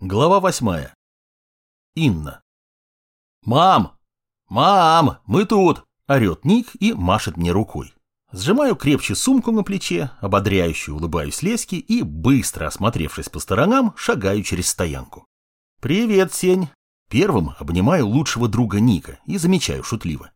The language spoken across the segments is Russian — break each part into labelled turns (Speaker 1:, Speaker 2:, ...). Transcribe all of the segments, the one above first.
Speaker 1: Глава восьмая. Инна. «Мам! Мам! Мы тут!» – орет Ник и машет мне рукой. Сжимаю крепче сумку на плече, ободряюще улыбаюсь Леське и, быстро осмотревшись по сторонам, шагаю через стоянку. «Привет, Сень!» Первым обнимаю лучшего друга Ника и замечаю шутливо.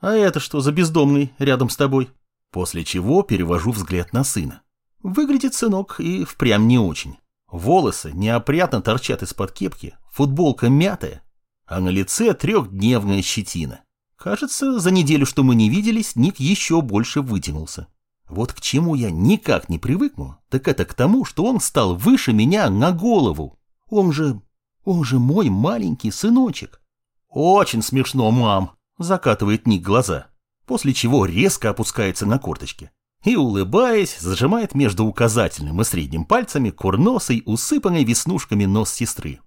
Speaker 1: «А это что за бездомный рядом с тобой?» После чего перевожу взгляд на сына. Выглядит сынок и впрямь не очень. Волосы неопрятно торчат из-под кепки, футболка мятая, а на лице трехдневная щетина. Кажется, за неделю, что мы не виделись, Ник еще больше вытянулся. Вот к чему я никак не привыкну, так это к тому, что он стал выше меня на голову. Он же... он же мой маленький сыночек. Очень смешно, мам, закатывает Ник глаза, после чего резко опускается на корточки и, улыбаясь, зажимает между указательным и средним пальцами курносый, усыпанный веснушками нос сестры.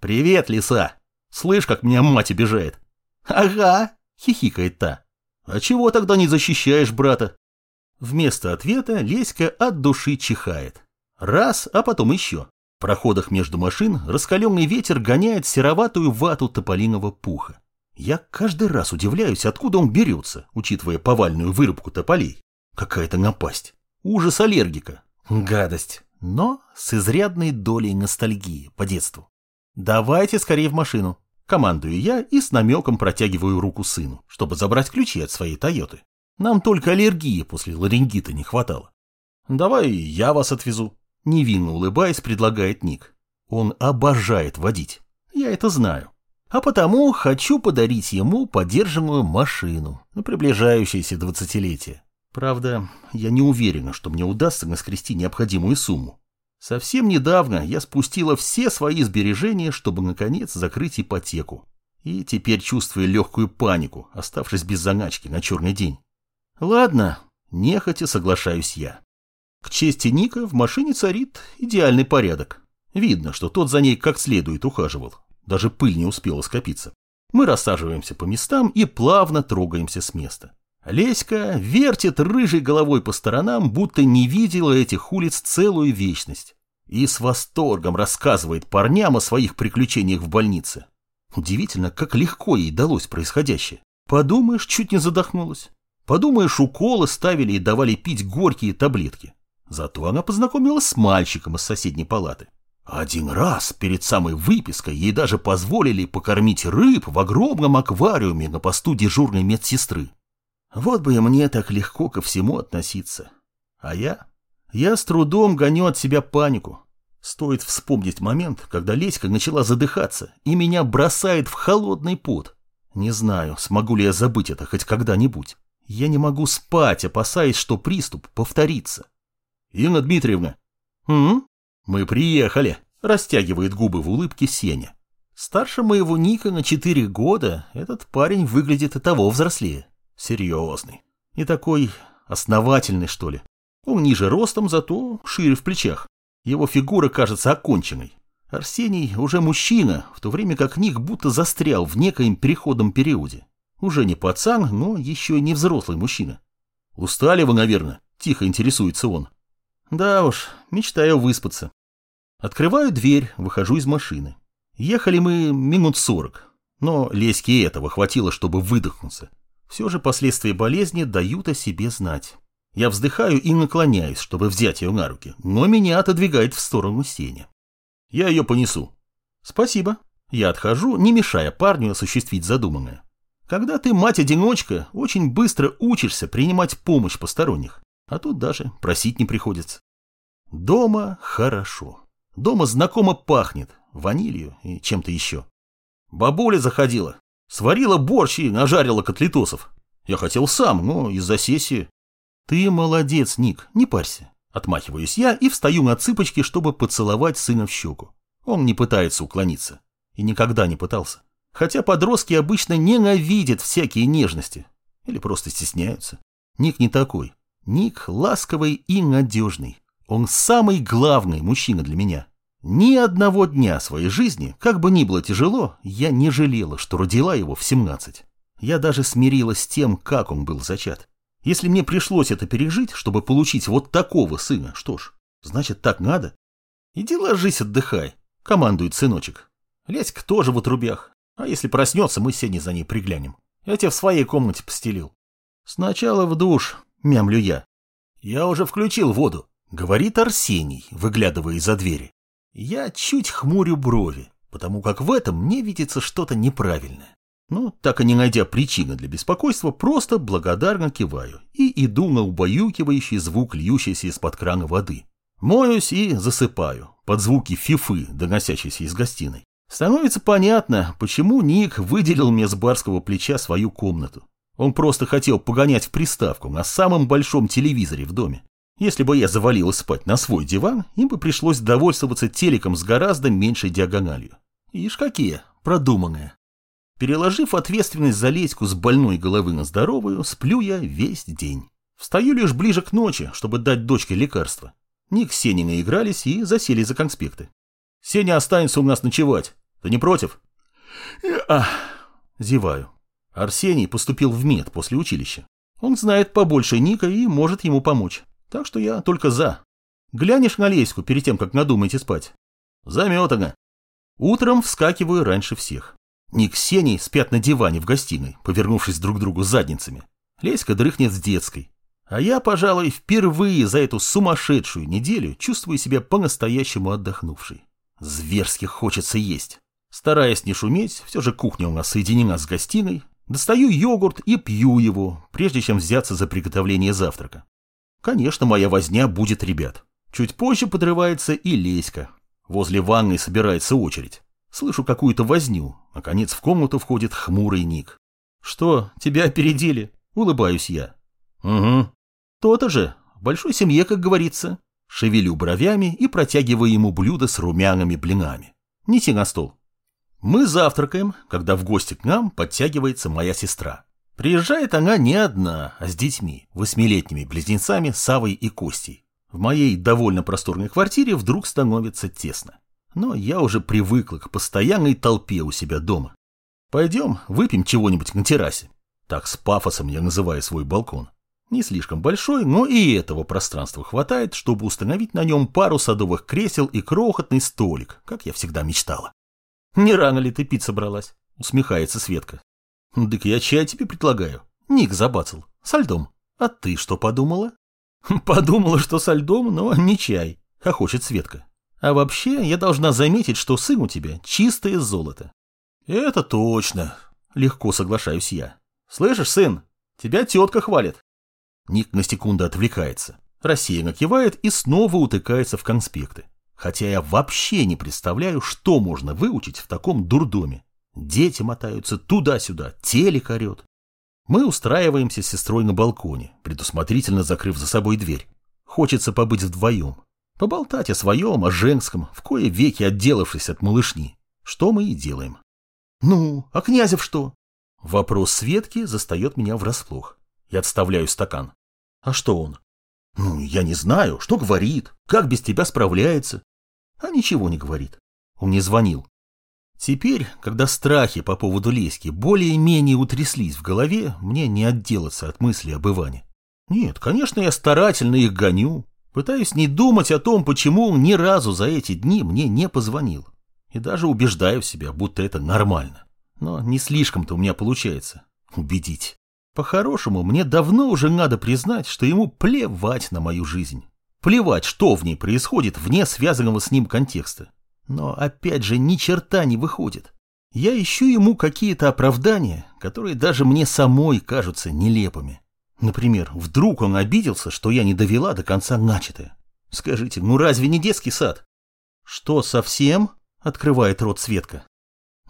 Speaker 1: «Привет, лиса! Слышь, как меня мать обижает!» «Ага!» — хихикает та. «А чего тогда не защищаешь брата?» Вместо ответа Леська от души чихает. Раз, а потом еще. В проходах между машин раскаленный ветер гоняет сероватую вату тополиного пуха. Я каждый раз удивляюсь, откуда он берется, учитывая повальную вырубку тополей. Какая-то напасть. Ужас аллергика. Гадость. Но с изрядной долей ностальгии по детству. Давайте скорее в машину. Командую я и с намеком протягиваю руку сыну, чтобы забрать ключи от своей Тойоты. Нам только аллергии после ларингита не хватало. Давай я вас отвезу. Невинно улыбаясь, предлагает Ник. Он обожает водить. Я это знаю. А потому хочу подарить ему подержанную машину на приближающееся двадцатилетие. Правда, я не уверена, что мне удастся наскрести необходимую сумму. Совсем недавно я спустила все свои сбережения, чтобы, наконец, закрыть ипотеку. И теперь чувствую легкую панику, оставшись без заначки на черный день. Ладно, нехотя соглашаюсь я. К чести Ника в машине царит идеальный порядок. Видно, что тот за ней как следует ухаживал. Даже пыль не успела скопиться. Мы рассаживаемся по местам и плавно трогаемся с места. Леська вертит рыжей головой по сторонам, будто не видела этих улиц целую вечность. И с восторгом рассказывает парням о своих приключениях в больнице. Удивительно, как легко ей далось происходящее. Подумаешь, чуть не задохнулась. Подумаешь, уколы ставили и давали пить горькие таблетки. Зато она познакомилась с мальчиком из соседней палаты. Один раз перед самой выпиской ей даже позволили покормить рыб в огромном аквариуме на посту дежурной медсестры. Вот бы и мне так легко ко всему относиться. А я? Я с трудом гоню от себя панику. Стоит вспомнить момент, когда Леська начала задыхаться, и меня бросает в холодный пот. Не знаю, смогу ли я забыть это хоть когда-нибудь. Я не могу спать, опасаясь, что приступ повторится. Инна Дмитриевна. М? Мы приехали, растягивает губы в улыбке Сеня. Старше моего Ника на четыре года этот парень выглядит и того взрослее. Серьезный. И такой основательный, что ли. Он ниже ростом, зато шире в плечах. Его фигура кажется оконченной. Арсений уже мужчина, в то время как Ник будто застрял в некоем переходном периоде. Уже не пацан, но еще и не взрослый мужчина. «Устали вы, наверное?» – тихо интересуется он. «Да уж, мечтаю выспаться». Открываю дверь, выхожу из машины. Ехали мы минут сорок, но Леське этого хватило, чтобы выдохнуться. Все же последствия болезни дают о себе знать. Я вздыхаю и наклоняюсь, чтобы взять ее на руки, но меня отодвигает в сторону Сеня. Я ее понесу. Спасибо. Я отхожу, не мешая парню осуществить задуманное. Когда ты мать-одиночка, очень быстро учишься принимать помощь посторонних, а тут даже просить не приходится. Дома хорошо. Дома знакомо пахнет, ванилью и чем-то еще. Бабуля заходила, Сварила борщ и нажарила котлетосов. Я хотел сам, но из-за сессии. Ты молодец, Ник, не парься. Отмахиваюсь я и встаю на цыпочки, чтобы поцеловать сына в щеку. Он не пытается уклониться. И никогда не пытался. Хотя подростки обычно ненавидят всякие нежности. Или просто стесняются. Ник не такой. Ник ласковый и надежный. Он самый главный мужчина для меня. Ни одного дня своей жизни, как бы ни было тяжело, я не жалела, что родила его в 17. Я даже смирилась с тем, как он был зачат. Если мне пришлось это пережить, чтобы получить вот такого сына, что ж, значит так надо. Иди ложись, отдыхай. командует сыночек. Леська тоже в отрубях. А если проснется, мы с Сеней за ней приглянем. Я тебе в своей комнате постелил. Сначала в душ, мямлю я. Я уже включил воду, говорит Арсений, выглядывая из-за двери. Я чуть хмурю брови, потому как в этом мне видится что-то неправильное. Но, так и не найдя причины для беспокойства, просто благодарно киваю и иду на убаюкивающий звук льющейся из-под крана воды. Моюсь и засыпаю под звуки фифы, доносящиеся из гостиной. Становится понятно, почему Ник выделил мне с барского плеча свою комнату. Он просто хотел погонять в приставку на самом большом телевизоре в доме. Если бы я завалилась спать на свой диван, им бы пришлось довольствоваться телеком с гораздо меньшей диагональю. Ишь какие, продуманные. Переложив ответственность за леську с больной головы на здоровую, сплю я весь день. Встаю лишь ближе к ночи, чтобы дать дочке лекарство. Ник с Сеней наигрались и засели за конспекты. «Сеня останется у нас ночевать. Ты не против?» «Ах!» Зеваю. Арсений поступил в мед после училища. Он знает побольше Ника и может ему помочь. Так что я только за. Глянешь на Леську перед тем, как надумаете спать? Заметано. Утром вскакиваю раньше всех. Ник с спят на диване в гостиной, повернувшись друг к другу задницами. Леська дрыхнет с детской. А я, пожалуй, впервые за эту сумасшедшую неделю чувствую себя по-настоящему отдохнувшей. Зверски хочется есть. Стараясь не шуметь, все же кухня у нас соединена с гостиной, достаю йогурт и пью его, прежде чем взяться за приготовление завтрака. Конечно, моя возня будет, ребят. Чуть позже подрывается и Леська. Возле ванной собирается очередь. Слышу какую-то возню. Наконец в комнату входит хмурый Ник. «Что, тебя опередили?» — улыбаюсь я. «Угу». «То-то же. В большой семье, как говорится». Шевелю бровями и протягиваю ему блюдо с румяными блинами. Неси на стол. Мы завтракаем, когда в гости к нам подтягивается моя сестра. Приезжает она не одна, а с детьми, восьмилетними близнецами Савой и Костей. В моей довольно просторной квартире вдруг становится тесно. Но я уже привыкла к постоянной толпе у себя дома. Пойдем выпьем чего-нибудь на террасе. Так с пафосом я называю свой балкон. Не слишком большой, но и этого пространства хватает, чтобы установить на нем пару садовых кресел и крохотный столик, как я всегда мечтала. «Не рано ли ты пить собралась?» — усмехается Светка. «Дык я чай тебе предлагаю. Ник забацал. Со льдом. А ты что подумала?» «Подумала, что со льдом, но не чай», — хохочет Светка. «А вообще, я должна заметить, что сын у тебя чистое золото». «Это точно», — легко соглашаюсь я. «Слышишь, сын, тебя тетка хвалит». Ник на секунду отвлекается, рассеянно кивает и снова утыкается в конспекты. Хотя я вообще не представляю, что можно выучить в таком дурдоме. Дети мотаются туда-сюда, телек орет. Мы устраиваемся с сестрой на балконе, предусмотрительно закрыв за собой дверь. Хочется побыть вдвоем. Поболтать о своем, о женском, в кое веки отделавшись от малышни. Что мы и делаем. «Ну, а Князев что?» Вопрос Светки застает меня врасплох. Я отставляю стакан. «А что он?» «Ну, я не знаю, что говорит, как без тебя справляется а ничего не говорит. Он не звонил. Теперь, когда страхи по поводу Леськи более-менее утряслись в голове, мне не отделаться от мысли об Иване. Нет, конечно, я старательно их гоню, пытаюсь не думать о том, почему он ни разу за эти дни мне не позвонил. И даже убеждаю себя, будто это нормально. Но не слишком-то у меня получается убедить. По-хорошему, мне давно уже надо признать, что ему плевать на мою жизнь. Плевать, что в ней происходит вне связанного с ним контекста. Но опять же ни черта не выходит. Я ищу ему какие-то оправдания, которые даже мне самой кажутся нелепыми. Например, вдруг он обиделся, что я не довела до конца начатое. Скажите, ну разве не детский сад? Что, совсем? Открывает рот Светка.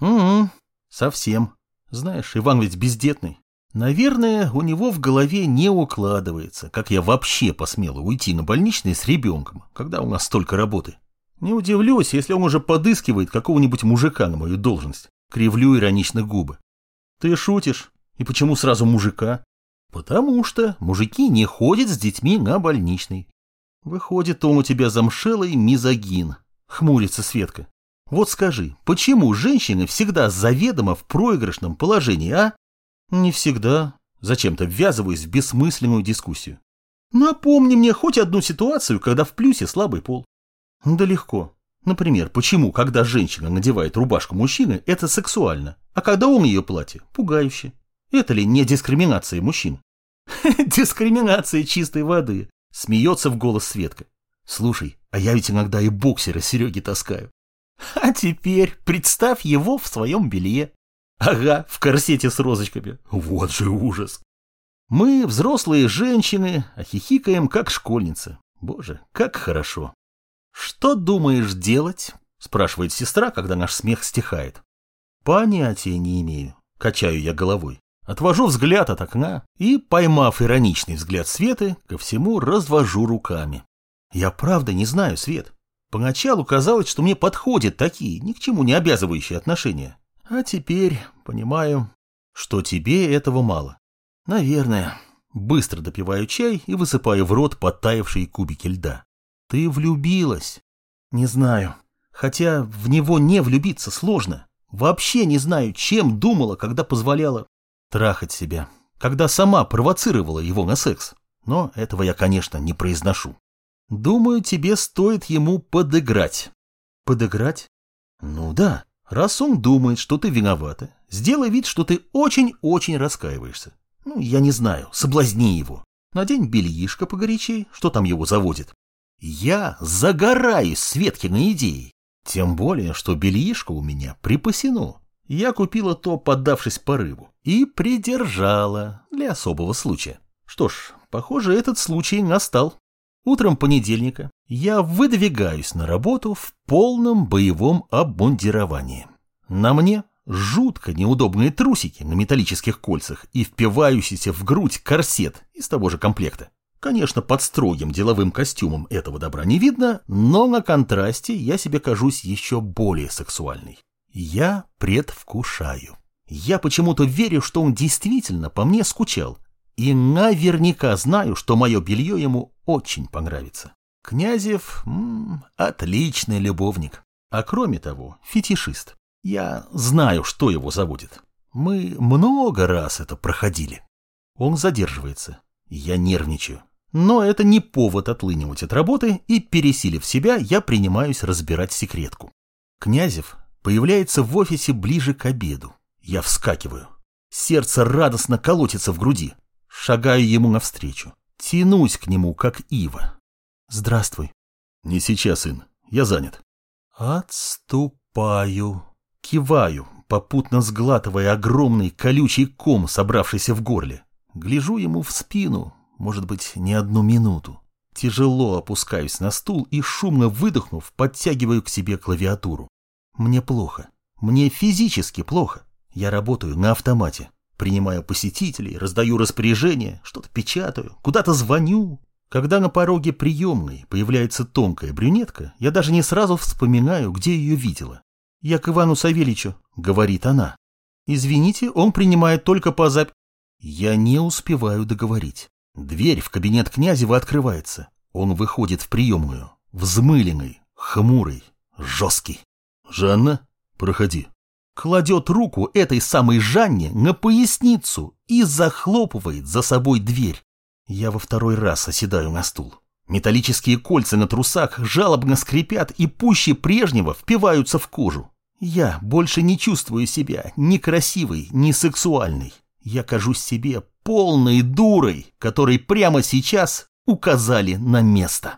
Speaker 1: Угу, совсем. Знаешь, Иван ведь бездетный. Наверное, у него в голове не укладывается, как я вообще посмела уйти на больничный с ребенком, когда у нас столько работы. Не удивлюсь, если он уже подыскивает какого-нибудь мужика на мою должность. Кривлю иронично губы. Ты шутишь? И почему сразу мужика? Потому что мужики не ходят с детьми на больничный. Выходит, он у тебя замшелый мизогин. Хмурится Светка. Вот скажи, почему женщины всегда заведомо в проигрышном положении, а? Не всегда. Зачем-то ввязываюсь в бессмысленную дискуссию. Напомни мне хоть одну ситуацию, когда в плюсе слабый пол. Да легко. Например, почему, когда женщина надевает рубашку мужчины, это сексуально, а когда он ее платье – пугающе? Это ли не дискриминация мужчин? Дискриминация чистой воды. Смеется в голос Светка. Слушай, а я ведь иногда и боксера Сереги таскаю. А теперь представь его в своем белье. Ага, в корсете с розочками. Вот же ужас. Мы, взрослые женщины, а хихикаем, как школьницы. Боже, как хорошо. Что думаешь делать? Спрашивает сестра, когда наш смех стихает. Понятия не имею. Качаю я головой. Отвожу взгляд от окна и, поймав ироничный взгляд Светы, ко всему развожу руками. Я правда не знаю, Свет. Поначалу казалось, что мне подходят такие, ни к чему не обязывающие отношения. А теперь понимаю, что тебе этого мало. Наверное. Быстро допиваю чай и высыпаю в рот подтаявшие кубики льда. Ты влюбилась? Не знаю. Хотя в него не влюбиться сложно. Вообще не знаю, чем думала, когда позволяла трахать себя, когда сама провоцировала его на секс. Но этого я, конечно, не произношу. Думаю, тебе стоит ему подыграть. Подыграть? Ну да, раз он думает, что ты виновата, сделай вид, что ты очень-очень раскаиваешься. Ну, я не знаю, соблазни его. Надень бельишко погорячей, что там его заводит. Я загораюсь Светкиной идеей. Тем более, что бельишко у меня припасено. Я купила то, поддавшись порыву, и придержала для особого случая. Что ж, похоже, этот случай настал. Утром понедельника я выдвигаюсь на работу в полном боевом обмундировании. На мне жутко неудобные трусики на металлических кольцах и впивающийся в грудь корсет из того же комплекта. Конечно, под строгим деловым костюмом этого добра не видно, но на контрасте я себе кажусь еще более сексуальной. Я предвкушаю. Я почему-то верю, что он действительно по мне скучал. И наверняка знаю, что мое белье ему очень понравится. Князев м -м, отличный любовник. А кроме того, фетишист. Я знаю, что его заводит. Мы много раз это проходили. Он задерживается. Я нервничаю. Но это не повод отлынивать от работы, и, пересилив себя, я принимаюсь разбирать секретку. Князев появляется в офисе ближе к обеду. Я вскакиваю. Сердце радостно колотится в груди. Шагаю ему навстречу. Тянусь к нему, как ива. Здравствуй. Не сейчас, сын. Я занят. Отступаю. Киваю, попутно сглатывая огромный колючий ком, собравшийся в горле. Гляжу ему в спину, может быть, не одну минуту. Тяжело опускаюсь на стул и, шумно выдохнув, подтягиваю к себе клавиатуру. Мне плохо. Мне физически плохо. Я работаю на автомате. Принимаю посетителей, раздаю распоряжения, что-то печатаю, куда-то звоню. Когда на пороге приемной появляется тонкая брюнетка, я даже не сразу вспоминаю, где ее видела. «Я к Ивану Савельичу», — говорит она. «Извините, он принимает только по зап...» Я не успеваю договорить. Дверь в кабинет Князева открывается. Он выходит в приемную, взмыленный, хмурый, жесткий. «Жанна, проходи». Кладет руку этой самой Жанне на поясницу и захлопывает за собой дверь. Я во второй раз оседаю на стул. Металлические кольца на трусах жалобно скрипят и пуще прежнего впиваются в кожу. Я больше не чувствую себя ни красивой, ни сексуальной. Я кажусь себе полной дурой, которой прямо сейчас указали на место.